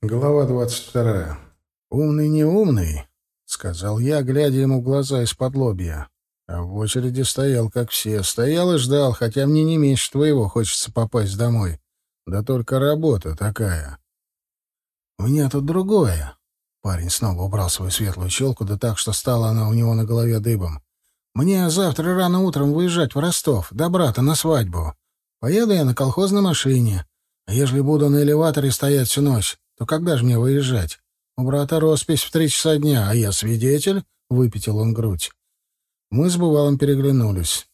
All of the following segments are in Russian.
Глава двадцать вторая. «Умный не умный», — сказал я, глядя ему в глаза из-под лобья. А в очереди стоял, как все. Стоял и ждал, хотя мне не меньше твоего хочется попасть домой. Да только работа такая. «У меня тут другое». Парень снова убрал свою светлую челку, да так, что стала она у него на голове дыбом. «Мне завтра рано утром выезжать в Ростов, до брата на свадьбу. Поеду я на колхозной машине. А ежели буду на элеваторе стоять всю ночь, то когда же мне выезжать? У брата роспись в три часа дня, а я свидетель?» — выпятил он грудь. Мы с бывалым переглянулись.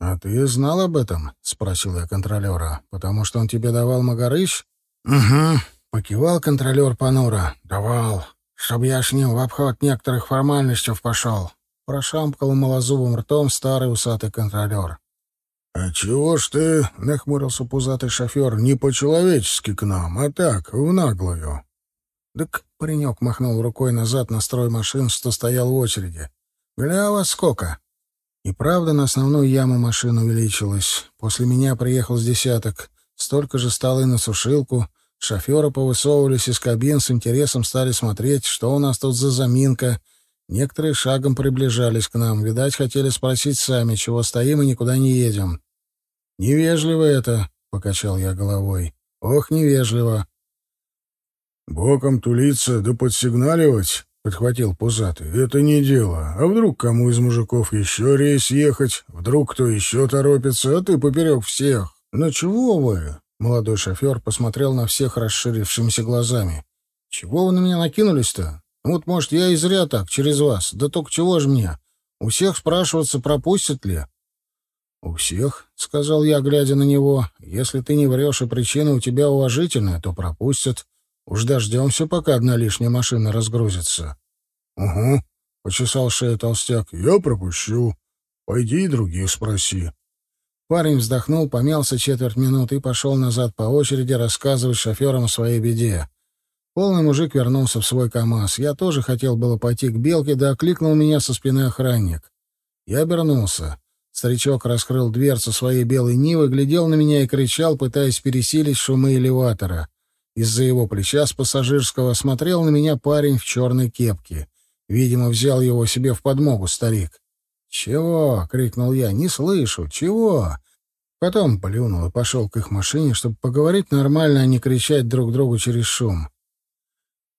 «А ты знал об этом?» — спросил я контролера. «Потому что он тебе давал Магарыч?» «Угу», — покивал контролер понуро. «Давал. Чтоб я с ним в обход некоторых формальностей пошел». Прошамкал малозубым ртом старый усатый контролер. «А чего ж ты, — нахмурился пузатый шофер, — не по-человечески к нам, а так, в наглую?» «Так паренек махнул рукой назад на строй машин, что стоял в очереди. Гля вас сколько?» И правда, на основную яму машин увеличилась. После меня приехал с десяток. Столько же стало и на сушилку. Шоферы повысовывались из кабин, с интересом стали смотреть, что у нас тут за заминка — Некоторые шагом приближались к нам. Видать, хотели спросить сами, чего стоим и никуда не едем. «Невежливо это», — покачал я головой. «Ох, невежливо». «Боком тулиться да подсигналивать», — подхватил пузатый. «Это не дело. А вдруг кому из мужиков еще рейс ехать? Вдруг кто еще торопится, а ты поперек всех? Ну чего вы?» Молодой шофер посмотрел на всех расширившимися глазами. «Чего вы на меня накинулись-то? Вот, может, я и зря так, через вас. Да только чего ж мне? У всех спрашиваться, пропустят ли?» «У всех», — сказал я, глядя на него. «Если ты не врешь, и причина у тебя уважительная, то пропустят. Уж дождемся, пока одна лишняя машина разгрузится». «Угу», — почесал шею толстяк. «Я пропущу. Пойди и других спроси». Парень вздохнул, помялся четверть минуты и пошел назад по очереди рассказывать шоферам о своей беде. Полный мужик вернулся в свой КАМАЗ. Я тоже хотел было пойти к Белке, да окликнул меня со спины охранник. Я обернулся. Старичок раскрыл дверцу своей белой Нивы, глядел на меня и кричал, пытаясь пересилить шумы элеватора. Из-за его плеча с пассажирского смотрел на меня парень в черной кепке. Видимо, взял его себе в подмогу старик. «Чего?» — крикнул я. «Не слышу. Чего?» Потом плюнул и пошел к их машине, чтобы поговорить нормально, а не кричать друг другу через шум.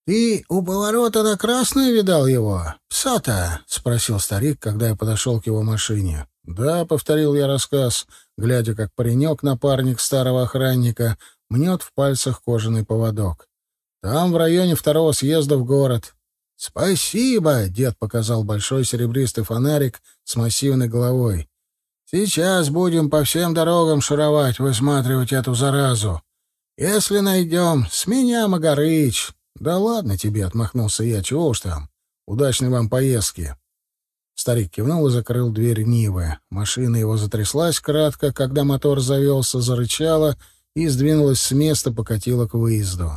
«Ты у поворота на красную видал его? Пса-то?» — спросил старик, когда я подошел к его машине. «Да», — повторил я рассказ, глядя, как паренек-напарник старого охранника мнет в пальцах кожаный поводок. «Там, в районе второго съезда в город». «Спасибо!» — дед показал большой серебристый фонарик с массивной головой. «Сейчас будем по всем дорогам шаровать, высматривать эту заразу. Если найдем, с меня Магарыч, «Да ладно тебе», — отмахнулся я, — «чего уж там. Удачной вам поездки». Старик кивнул и закрыл дверь Нивы. Машина его затряслась кратко, когда мотор завелся, зарычала и сдвинулась с места, покатила к выезду.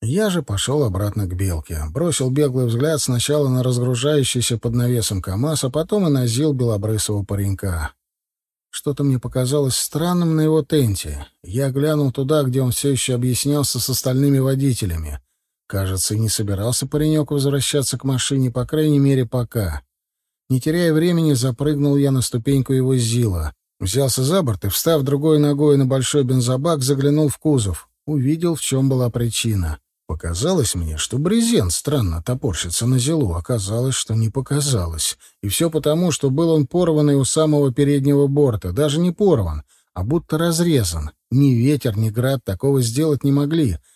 Я же пошел обратно к Белке. Бросил беглый взгляд сначала на разгружающийся под навесом КамАЗ, а потом и на зил белобрысого паренька. Что-то мне показалось странным на его тенте. Я глянул туда, где он все еще объяснялся с остальными водителями. Кажется, не собирался паренек возвращаться к машине, по крайней мере, пока. Не теряя времени, запрыгнул я на ступеньку его Зила. Взялся за борт и, встав другой ногой на большой бензобак, заглянул в кузов. Увидел, в чем была причина. Показалось мне, что брезент странно топорщится на зилу. Оказалось, что не показалось. И все потому, что был он порванный у самого переднего борта. Даже не порван, а будто разрезан. Ни ветер, ни град такого сделать не могли —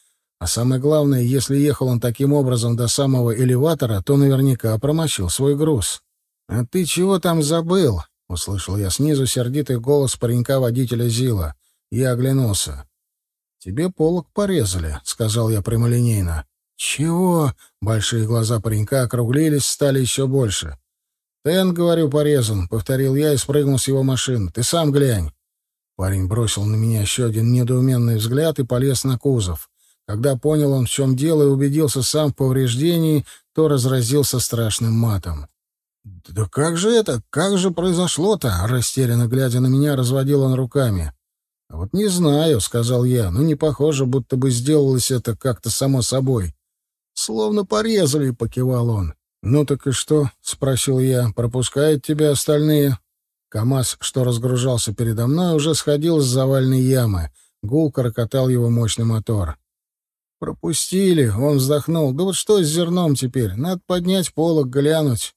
а самое главное, если ехал он таким образом до самого элеватора, то наверняка промочил свой груз. «А ты чего там забыл?» — услышал я снизу сердитый голос паренька-водителя Зила. Я оглянулся. «Тебе полок порезали», — сказал я прямолинейно. «Чего?» — большие глаза паренька округлились, стали еще больше. «Тен, говорю, порезан», — повторил я и спрыгнул с его машины. «Ты сам глянь». Парень бросил на меня еще один недоуменный взгляд и полез на кузов. Когда понял он, в чем дело, и убедился сам в повреждении, то разразился страшным матом. «Да как же это? Как же произошло-то?» Растерянно глядя на меня, разводил он руками. Вот не знаю, сказал я, но не похоже, будто бы сделалось это как-то само собой. Словно порезали, покивал он. Ну так и что? спросил я. Пропускают тебя остальные? КамАЗ, что разгружался передо мной, уже сходил с завальной ямы. Гул корокотал его мощный мотор. «Пропустили», — он вздохнул. «Да вот что с зерном теперь? Надо поднять полок, глянуть».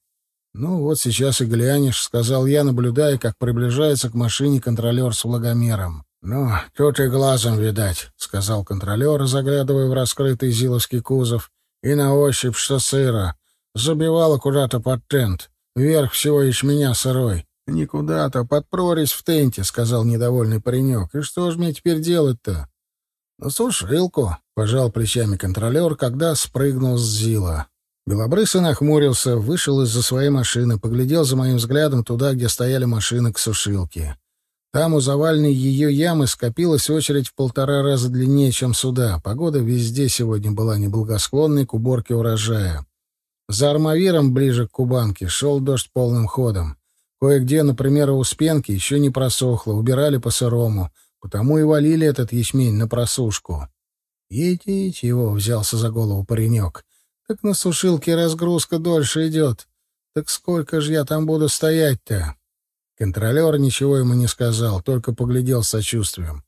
«Ну вот сейчас и глянешь», — сказал я, наблюдая, как приближается к машине контролер с влагомером. «Ну, тут и глазом видать», — сказал контролер, заглядывая в раскрытый зиловский кузов. «И на ощупь что сыро. Забивало куда-то под тент. Вверх всего ячменя сырой». «Не куда-то, под прорезь в тенте», — сказал недовольный паренек. «И что ж мне теперь делать-то?» «На сушилку», — пожал плечами контролер, когда спрыгнул с Зила. Белобрысый нахмурился, вышел из-за своей машины, поглядел за моим взглядом туда, где стояли машины к сушилке. Там у завальной ее ямы скопилась очередь в полтора раза длиннее, чем сюда. Погода везде сегодня была неблагосклонной к уборке урожая. За армавиром, ближе к Кубанке, шел дождь полным ходом. Кое-где, например, у Успенки еще не просохло, убирали по-сырому, потому и валили этот ячмень на просушку. «Едите его», — взялся за голову паренек. «Так на сушилке разгрузка дольше идет. Так сколько же я там буду стоять-то?» Контролер ничего ему не сказал, только поглядел с сочувствием.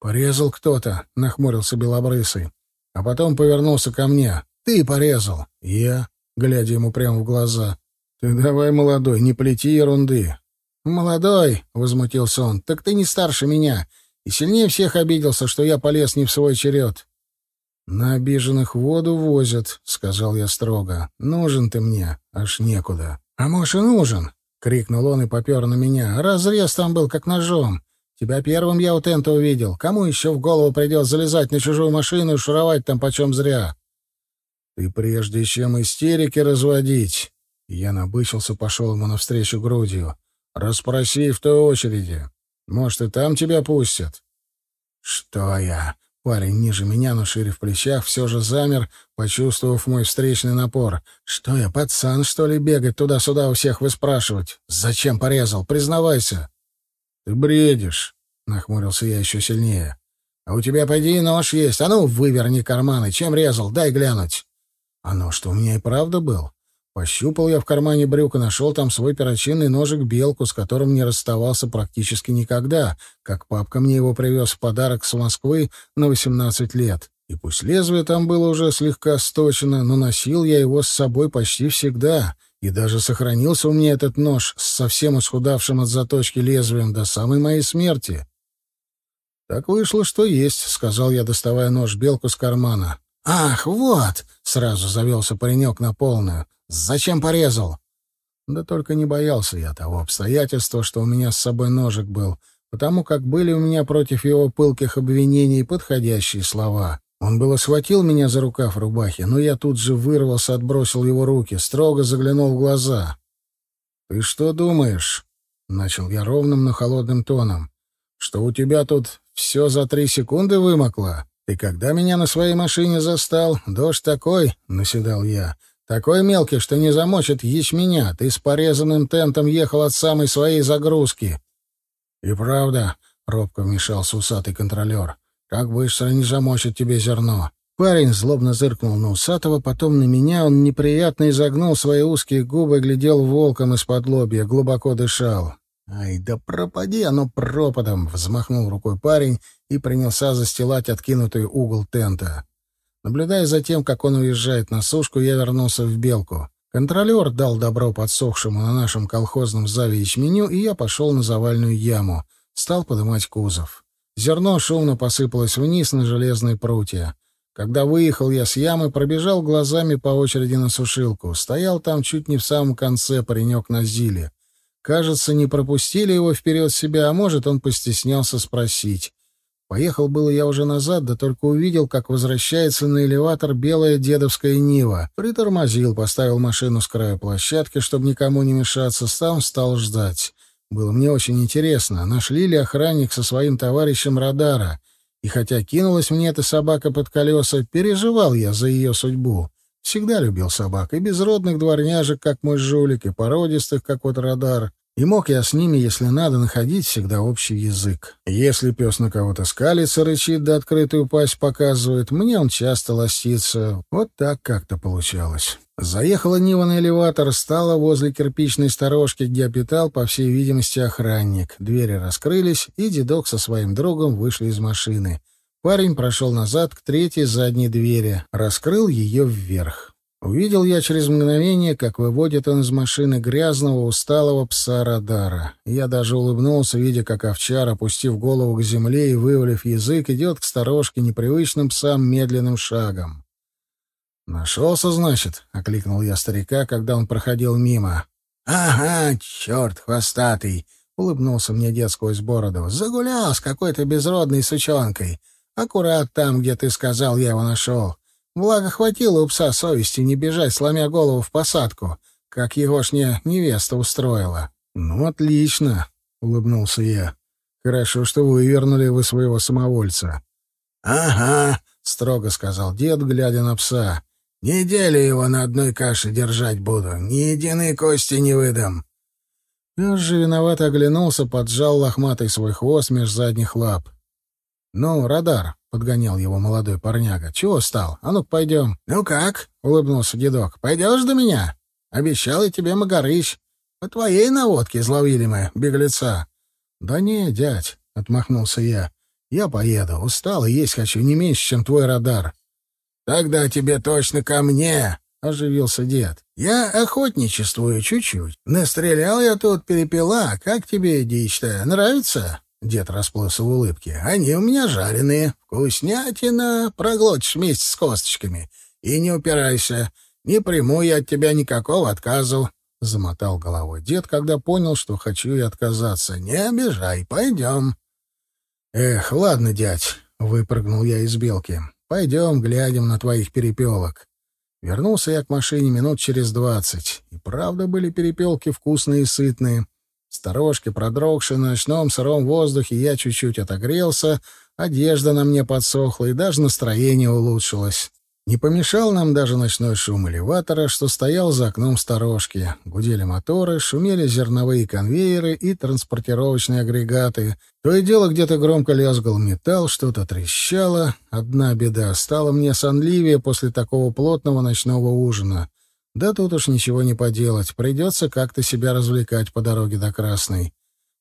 «Порезал кто-то», — нахмурился Белобрысый. А потом повернулся ко мне. «Ты порезал». «Я», — глядя ему прямо в глаза. «Ты давай, молодой, не плети ерунды». «Молодой», — возмутился он, — «так ты не старше меня, и сильнее всех обиделся, что я полез не в свой черед». «На обиженных воду возят», — сказал я строго. «Нужен ты мне, аж некуда». «А может, и нужен?» — крикнул он и попер на меня. «Разрез там был, как ножом. Тебя первым я у тента увидел. Кому еще в голову придет залезать на чужую машину и шуровать там почем зря?» «Ты прежде чем истерики разводить...» Я набычился, пошел ему навстречу грудью. «Расспроси в той очереди. Может, и там тебя пустят?» «Что я?» Парень ниже меня, но шире в плечах, все же замер, почувствовав мой встречный напор. «Что я, пацан, что ли, бегать туда-сюда у всех выспрашивать? Зачем порезал? Признавайся!» «Ты бредишь!» — нахмурился я еще сильнее. «А у тебя, пойди, нож есть. А ну, выверни карманы. Чем резал? Дай глянуть». «А нож-то у меня и правда был. Пощупал я в кармане брюка, нашел там свой перочинный ножик-белку, с которым не расставался практически никогда, как папка мне его привез в подарок с Москвы на 18 лет. И пусть лезвие там было уже слегка сточено, но носил я его с собой почти всегда, и даже сохранился у меня этот нож с совсем исхудавшим от заточки лезвием до самой моей смерти. «Так вышло, что есть», — сказал я, доставая нож-белку с кармана. «Ах, вот!» — сразу завелся паренек на полную. Зачем порезал? Да только не боялся я того обстоятельства, что у меня с собой ножик был, потому как были у меня против его пылких обвинений подходящие слова. Он было схватил меня за рукав рубахи, но я тут же вырвался, отбросил его руки, строго заглянул в глаза. «Ты что думаешь?» — начал я ровным, но холодным тоном. «Что у тебя тут все за три секунды вымокло? Ты когда меня на своей машине застал? Дождь такой!» — наседал я. Такой мелкий, что не замочит ячменя. Ты с порезанным тентом ехал от самой своей загрузки. — И правда, — робко вмешался усатый контролер, — как быстро не замочит тебе зерно. Парень злобно зыркнул на усатого, потом на меня. Он неприятно изогнул свои узкие губы, глядел волком из-под лобья, глубоко дышал. «Ай, да пропади оно пропадом!» — взмахнул рукой парень и принялся застилать откинутый угол тента. Наблюдая за тем, как он уезжает на сушку, я вернулся в Белку. Контролер дал добро подсохшему на нашем колхозном заве ячменю, и я пошел на завальную яму. Стал подымать кузов. Зерно шумно посыпалось вниз на железные прутья. Когда выехал я с ямы, пробежал глазами по очереди на сушилку. Стоял там чуть не в самом конце паренек на зиле. Кажется, не пропустили его вперед себя, а может, он постеснялся спросить. Поехал было я уже назад, да только увидел, как возвращается на элеватор белая дедовская Нива. Притормозил, поставил машину с края площадки, чтобы никому не мешаться, сам стал ждать. Было мне очень интересно, нашли ли охранник со своим товарищем радара. И хотя кинулась мне эта собака под колеса, переживал я за ее судьбу. Всегда любил собак, и безродных дворняжек, как мой жулик, и породистых, как вот радар. И мог я с ними, если надо, находить всегда общий язык. Если пес на кого-то скалится, рычит да открытую пасть показывает, мне он часто ластится. Вот так как-то получалось. Заехала Нива на элеватор, стала возле кирпичной сторожки, где опитал, по всей видимости, охранник. Двери раскрылись, и дедок со своим другом вышли из машины. Парень прошел назад к третьей задней двери, раскрыл ее вверх. Увидел я через мгновение, как выводит он из машины грязного, усталого пса Радара. Я даже улыбнулся, видя, как овчар, опустив голову к земле и вывалив язык, идет к сторожке непривычным псам медленным шагом. «Нашелся, значит?» — окликнул я старика, когда он проходил мимо. «Ага, черт хвостатый!» — улыбнулся мне дед сквозь бороду. «Загулял с какой-то безродной сучонкой. Аккурат там, где ты сказал, я его нашел. Благо, хватило у пса совести не бежать, сломя голову в посадку, как егошня невеста устроила. — Ну, отлично, — улыбнулся я. — Хорошо, что вы вернули вы своего самовольца. — Ага, — строго сказал дед, глядя на пса. — Неделю его на одной каше держать буду, ни единой кости не выдам. Пес же виновато оглянулся, поджал лохматый свой хвост меж задних лап. — Ну, радар, подгонял его молодой парняга. «Чего стал? А ну пойдем». «Ну как?» — улыбнулся дедок. «Пойдешь до меня? Обещал я тебе Магарыч. По твоей наводке изловили мы беглеца». «Да не, дядь», — отмахнулся я. «Я поеду. Устал и есть хочу не меньше, чем твой радар». «Тогда тебе точно ко мне», — оживился дед. «Я охотничествую чуть-чуть. Настрелял я тут перепела. Как тебе дичь-то? Нравится?» Дед расплылся в улыбке. «Они у меня жареные. Вкуснятина. Проглотишь вместе с косточками. И не упирайся. Не приму я от тебя никакого отказа». Замотал головой дед, когда понял, что хочу и отказаться. «Не обижай. Пойдем». «Эх, ладно, дядь», — выпрыгнул я из белки. «Пойдем, глядим на твоих перепелок». Вернулся я к машине минут через двадцать. И правда были перепелки вкусные и сытные. Сторожки, продрогшие на ночном сыром воздухе, я чуть-чуть отогрелся, одежда на мне подсохла, и даже настроение улучшилось. Не помешал нам даже ночной шум элеватора, что стоял за окном сторожки. Гудели моторы, шумели зерновые конвейеры и транспортировочные агрегаты. То и дело где-то громко лязгал металл, что-то трещало. Одна беда — стала мне сонливее после такого плотного ночного ужина. Да тут уж ничего не поделать, придется как-то себя развлекать по дороге до Красной.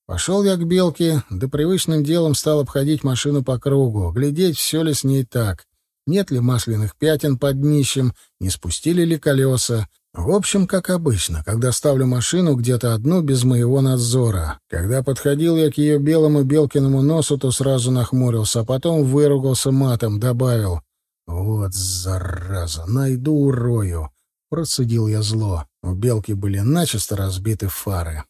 Пошел я к Белке, да привычным делом стал обходить машину по кругу, глядеть, все ли с ней так, нет ли масляных пятен под днищем, не спустили ли колеса. В общем, как обычно, когда ставлю машину где-то одну без моего надзора. Когда подходил я к ее белому Белкиному носу, то сразу нахмурился, а потом выругался матом, добавил «Вот зараза, найду урою». Процедил я зло. У белки были начисто разбиты фары.